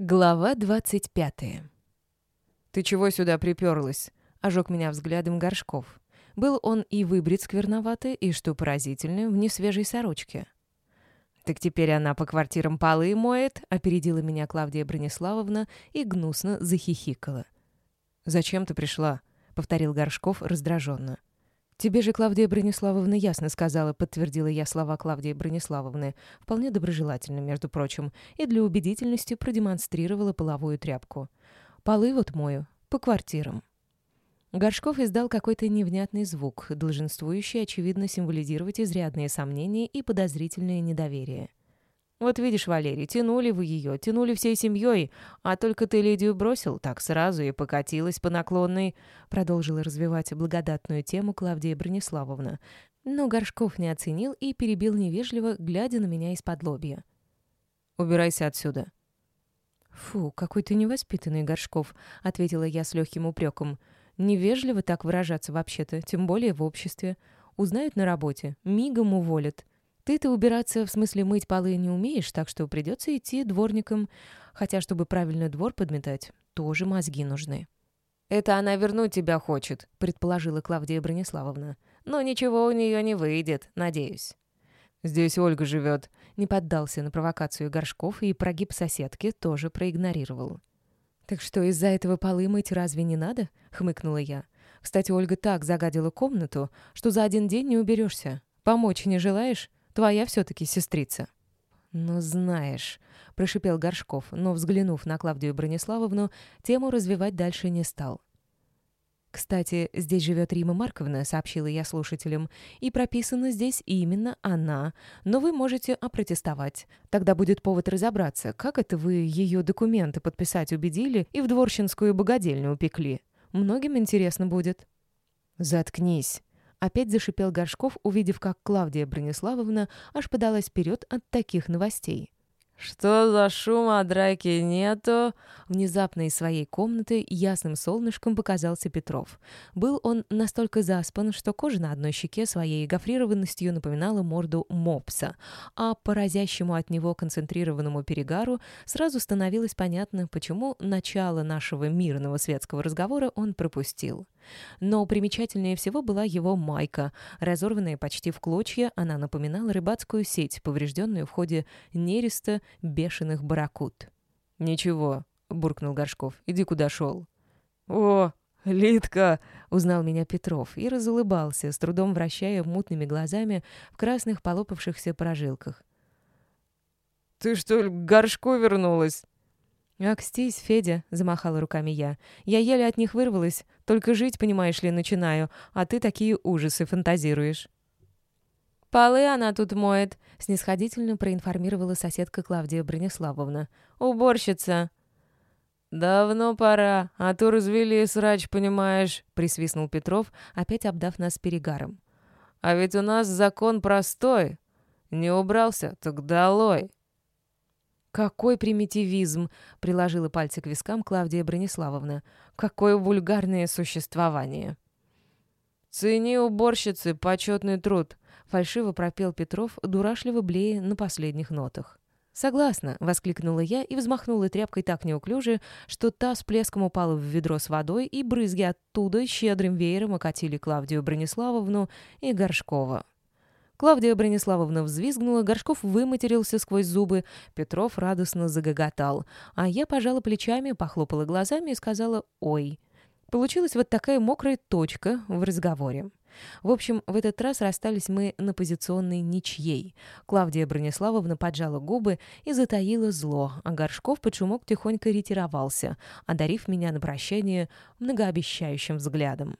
Глава двадцать пятая. «Ты чего сюда приперлась?» — ожег меня взглядом Горшков. Был он и выбрит скверновато, и, что поразительно, в несвежей сорочке. «Так теперь она по квартирам полы моет», — опередила меня Клавдия Брониславовна и гнусно захихикала. «Зачем ты пришла?» — повторил Горшков раздраженно. «Тебе же Клавдия Брониславовна ясно сказала», — подтвердила я слова Клавдии Брониславовны, вполне доброжелательно, между прочим, и для убедительности продемонстрировала половую тряпку. «Полы вот мою, по квартирам». Горшков издал какой-то невнятный звук, долженствующий, очевидно, символизировать изрядные сомнения и подозрительное недоверие. «Вот видишь, Валерий, тянули вы ее, тянули всей семьей, а только ты Лидию бросил, так сразу и покатилась по наклонной», продолжила развивать благодатную тему Клавдия Брониславовна. Но Горшков не оценил и перебил невежливо, глядя на меня из-под лобья. «Убирайся отсюда». «Фу, какой ты невоспитанный, Горшков», — ответила я с легким упреком. «Невежливо так выражаться вообще-то, тем более в обществе. Узнают на работе, мигом уволят. Ты-то убираться, в смысле мыть полы, не умеешь, так что придется идти дворником. Хотя, чтобы правильно двор подметать, тоже мозги нужны». «Это она вернуть тебя хочет», — предположила Клавдия Брониславовна. «Но ничего у нее не выйдет, надеюсь». «Здесь Ольга живет», — не поддался на провокацию Горшков и прогиб соседки тоже проигнорировал. «Так что, из-за этого полы мыть разве не надо?» — хмыкнула я. «Кстати, Ольга так загадила комнату, что за один день не уберешься. Помочь не желаешь? Твоя все-таки сестрица». «Ну, знаешь», — прошипел Горшков, но, взглянув на Клавдию Брониславовну, тему развивать дальше не стал. «Кстати, здесь живет Рима Марковна», — сообщила я слушателям, «и прописана здесь именно она, но вы можете опротестовать. Тогда будет повод разобраться, как это вы ее документы подписать убедили и в дворщинскую богадельню упекли. Многим интересно будет». «Заткнись», Опять зашипел Горшков, увидев, как Клавдия Брониславовна аж подалась вперед от таких новостей. «Что за шума, драки нету?» Внезапно из своей комнаты ясным солнышком показался Петров. Был он настолько заспан, что кожа на одной щеке своей гофрированностью напоминала морду мопса, а по разящему от него концентрированному перегару сразу становилось понятно, почему начало нашего мирного светского разговора он пропустил. Но примечательнее всего была его майка. Разорванная почти в клочья, она напоминала рыбацкую сеть, поврежденную в ходе нереста бешеных барракуд. «Ничего», — буркнул Горшков, — «иди куда шел». «О, Литка!» — узнал меня Петров и разулыбался, с трудом вращая мутными глазами в красных полопавшихся прожилках. «Ты что ли к горшку вернулась?» «Акстись, Федя», — замахала руками я. «Я еле от них вырвалась, только жить, понимаешь ли, начинаю, а ты такие ужасы фантазируешь». «Полы она тут моет», — снисходительно проинформировала соседка Клавдия Брониславовна. «Уборщица». «Давно пора, а то развели срач, понимаешь», — присвистнул Петров, опять обдав нас перегаром. «А ведь у нас закон простой. Не убрался, так долой». «Какой примитивизм!» — приложила пальцы к вискам Клавдия Брониславовна. «Какое вульгарное существование!» «Цени уборщицы почетный труд!» — фальшиво пропел Петров, дурашливо блея на последних нотах. «Согласна!» — воскликнула я и взмахнула тряпкой так неуклюже, что та с плеском упала в ведро с водой, и брызги оттуда щедрым веером окатили Клавдию Брониславовну и Горшкова. Клавдия Брониславовна взвизгнула, Горшков выматерился сквозь зубы, Петров радостно загоготал, а я пожала плечами, похлопала глазами и сказала «Ой». Получилась вот такая мокрая точка в разговоре. В общем, в этот раз расстались мы на позиционной ничьей. Клавдия Брониславовна поджала губы и затаила зло, а Горшков под шумок тихонько ретировался, одарив меня на прощание многообещающим взглядом.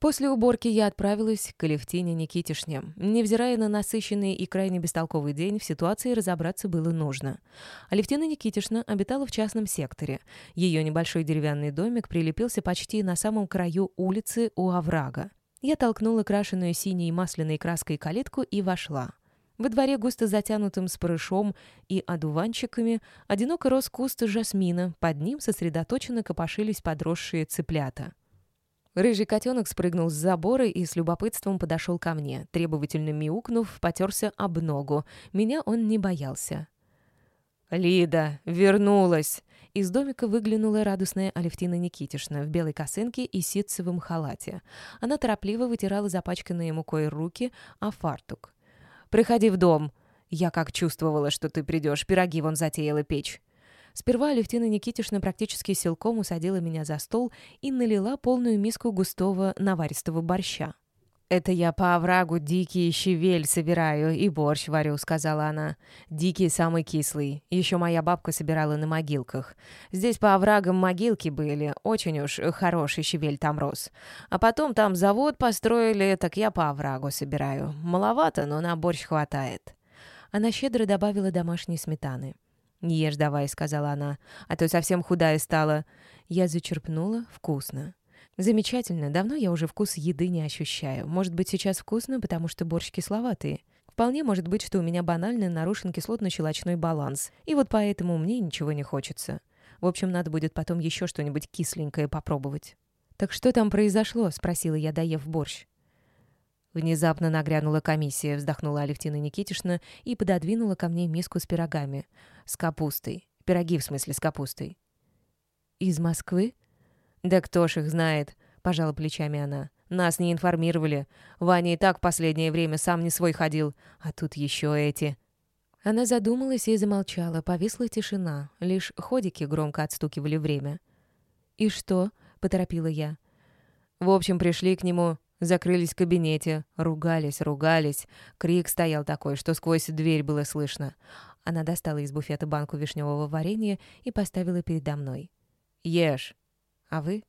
После уборки я отправилась к Алевтине Никитишне. Невзирая на насыщенный и крайне бестолковый день, в ситуации разобраться было нужно. Алевтина Никитишна обитала в частном секторе. Ее небольшой деревянный домик прилепился почти на самом краю улицы у оврага. Я толкнула крашеную синей масляной краской калитку и вошла. Во дворе, густо затянутым спорышом и одуванчиками, одиноко рос куст жасмина, под ним сосредоточенно копошились подросшие цыплята. Рыжий котенок спрыгнул с забора и с любопытством подошел ко мне. Требовательно мяукнув, потерся об ногу. Меня он не боялся. «Лида, вернулась!» Из домика выглянула радостная Алевтина Никитишна в белой косынке и ситцевом халате. Она торопливо вытирала запачканные мукой руки, а фартук. «Приходи в дом!» Я как чувствовала, что ты придешь, пироги вон затеяла печь. Сперва Алевтина Никитишна практически силком усадила меня за стол и налила полную миску густого наваристого борща. «Это я по оврагу дикий щавель собираю и борщ варю», — сказала она. «Дикий самый кислый. Еще моя бабка собирала на могилках. Здесь по оврагам могилки были. Очень уж хороший щавель там рос. А потом там завод построили, так я по оврагу собираю. Маловато, но на борщ хватает». Она щедро добавила домашней сметаны. «Не ешь давай», — сказала она, — «а то совсем худая стала». Я зачерпнула. Вкусно. Замечательно, давно я уже вкус еды не ощущаю. Может быть, сейчас вкусно, потому что борщ кисловатый. Вполне может быть, что у меня банально нарушен кислотно-щелочной баланс, и вот поэтому мне ничего не хочется. В общем, надо будет потом еще что-нибудь кисленькое попробовать. «Так что там произошло?» — спросила я, доев борщ. Внезапно нагрянула комиссия, вздохнула Алевтина Никитишна и пододвинула ко мне миску с пирогами. С капустой. Пироги, в смысле, с капустой. «Из Москвы?» «Да кто ж их знает?» — пожала плечами она. «Нас не информировали. Ваня и так последнее время сам не свой ходил. А тут еще эти...» Она задумалась и замолчала. Повисла тишина. Лишь ходики громко отстукивали время. «И что?» — поторопила я. В общем, пришли к нему, закрылись в кабинете, ругались, ругались. Крик стоял такой, что сквозь дверь было слышно. Она достала из буфета банку вишневого варенья и поставила передо мной. «Ешь!» А вы?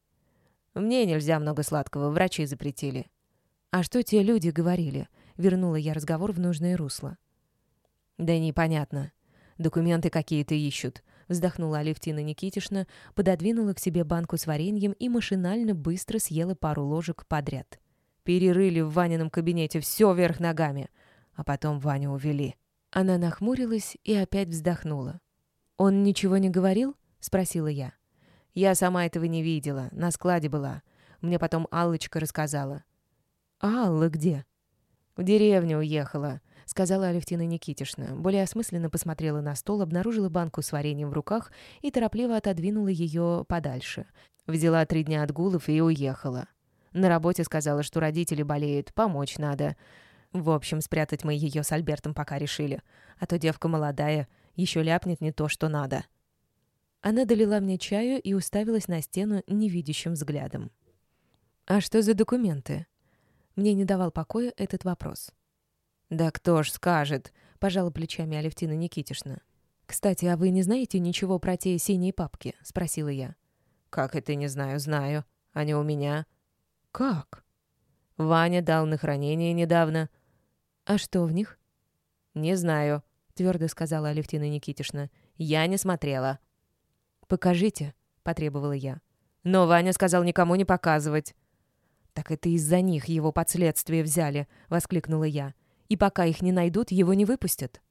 Мне нельзя много сладкого, врачи запретили. А что те люди говорили? Вернула я разговор в нужное русло. Да непонятно. Документы какие-то ищут. Вздохнула Алевтина Никитишна, пододвинула к себе банку с вареньем и машинально быстро съела пару ложек подряд. Перерыли в Ванином кабинете все вверх ногами. А потом Ваню увели. Она нахмурилась и опять вздохнула. «Он ничего не говорил?» — спросила я. Я сама этого не видела, на складе была. Мне потом Аллочка рассказала. «А Алла где?» «В деревню уехала», — сказала Алевтина Никитишна. Более осмысленно посмотрела на стол, обнаружила банку с вареньем в руках и торопливо отодвинула ее подальше. Взяла три дня отгулов и уехала. На работе сказала, что родители болеют, помочь надо. В общем, спрятать мы ее с Альбертом пока решили. А то девка молодая, еще ляпнет не то, что надо. Она долила мне чаю и уставилась на стену невидящим взглядом. «А что за документы?» Мне не давал покоя этот вопрос. «Да кто ж скажет?» — пожала плечами Алевтина Никитишна. «Кстати, а вы не знаете ничего про те синие папки?» — спросила я. «Как это не знаю? Знаю. Они у меня». «Как?» «Ваня дал на хранение недавно». «А что в них?» «Не знаю», — твердо сказала Алевтина Никитишна. «Я не смотрела». «Покажите», — потребовала я. Но Ваня сказал никому не показывать. «Так это из-за них его под следствие взяли», — воскликнула я. «И пока их не найдут, его не выпустят».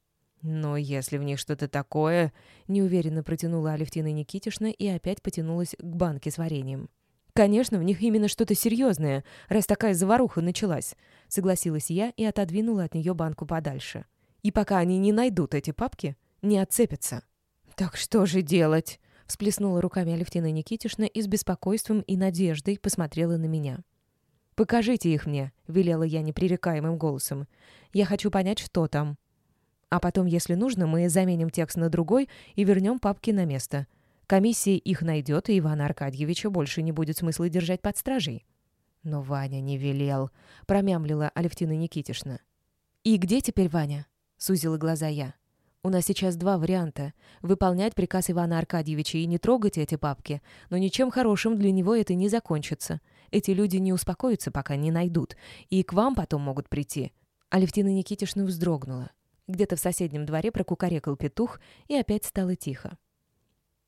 «Но если в них что-то такое...» — неуверенно протянула Алевтина Никитишна и опять потянулась к банке с вареньем. «Конечно, в них именно что-то серьезное, раз такая заваруха началась», — согласилась я и отодвинула от нее банку подальше. «И пока они не найдут эти папки, не отцепятся». «Так что же делать?» Всплеснула руками Алевтина Никитишна и с беспокойством и надеждой посмотрела на меня. «Покажите их мне», — велела я непререкаемым голосом. «Я хочу понять, что там. А потом, если нужно, мы заменим текст на другой и вернем папки на место. Комиссия их найдет, и Ивана Аркадьевича больше не будет смысла держать под стражей». «Но Ваня не велел», — промямлила Алевтина Никитишна. «И где теперь Ваня?» — сузила глаза я. У нас сейчас два варианта. Выполнять приказ Ивана Аркадьевича и не трогать эти папки. Но ничем хорошим для него это не закончится. Эти люди не успокоятся, пока не найдут. И к вам потом могут прийти». Алевтина Никитишна вздрогнула. Где-то в соседнем дворе прокукарекал петух, и опять стало тихо.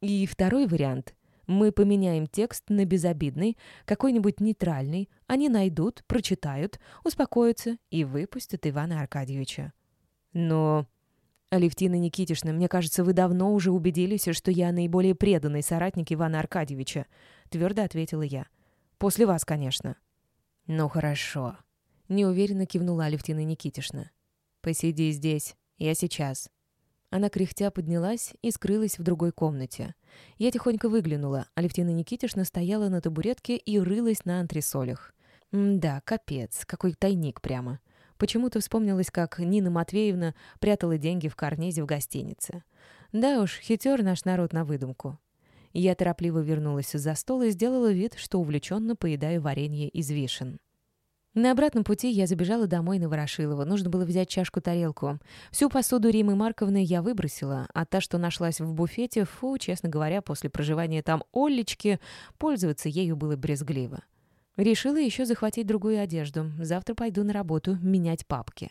И второй вариант. Мы поменяем текст на безобидный, какой-нибудь нейтральный. Они найдут, прочитают, успокоятся и выпустят Ивана Аркадьевича. Но «Алевтина Никитишна, мне кажется, вы давно уже убедились, что я наиболее преданный соратник Ивана Аркадьевича», — твердо ответила я. «После вас, конечно». «Ну хорошо», — неуверенно кивнула Алевтина Никитишна. «Посиди здесь, я сейчас». Она кряхтя поднялась и скрылась в другой комнате. Я тихонько выглянула. Алевтина Никитишна стояла на табуретке и рылась на антресолях. Да, капец, какой тайник прямо. Почему-то вспомнилось, как Нина Матвеевна прятала деньги в карнизе в гостинице. Да уж, хитер наш народ на выдумку. Я торопливо вернулась за стол и сделала вид, что увлеченно поедаю варенье из вишен. На обратном пути я забежала домой на Ворошилова. Нужно было взять чашку-тарелку. Всю посуду Римы Марковны я выбросила, а та, что нашлась в буфете, фу, честно говоря, после проживания там Олечки, пользоваться ею было брезгливо. Решила еще захватить другую одежду. Завтра пойду на работу менять папки.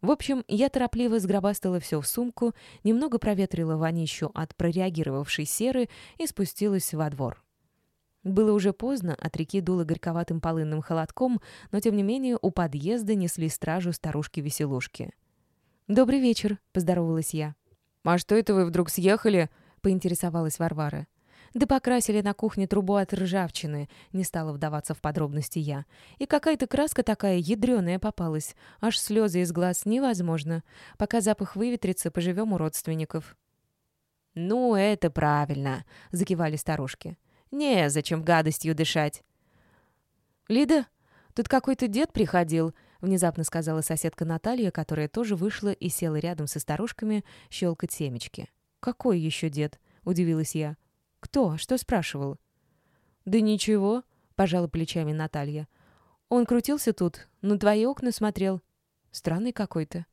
В общем, я торопливо сгробастала все в сумку, немного проветрила вонищу от прореагировавшей серы и спустилась во двор. Было уже поздно, от реки дуло горьковатым полынным холодком, но, тем не менее, у подъезда несли стражу старушки-веселушки. «Добрый вечер», — поздоровалась я. «А что это вы вдруг съехали?» — поинтересовалась Варвара. «Да покрасили на кухне трубу от ржавчины», — не стала вдаваться в подробности я. «И какая-то краска такая ядреная попалась. Аж слезы из глаз невозможно. Пока запах выветрится, поживем у родственников». «Ну, это правильно», — закивали старушки. Не, зачем гадостью дышать. «Лида, тут какой-то дед приходил», — внезапно сказала соседка Наталья, которая тоже вышла и села рядом со старушками щелкать семечки. «Какой еще дед?» — удивилась я. «Кто? Что спрашивал?» «Да ничего», — пожала плечами Наталья. «Он крутился тут, на твои окна смотрел. Странный какой-то».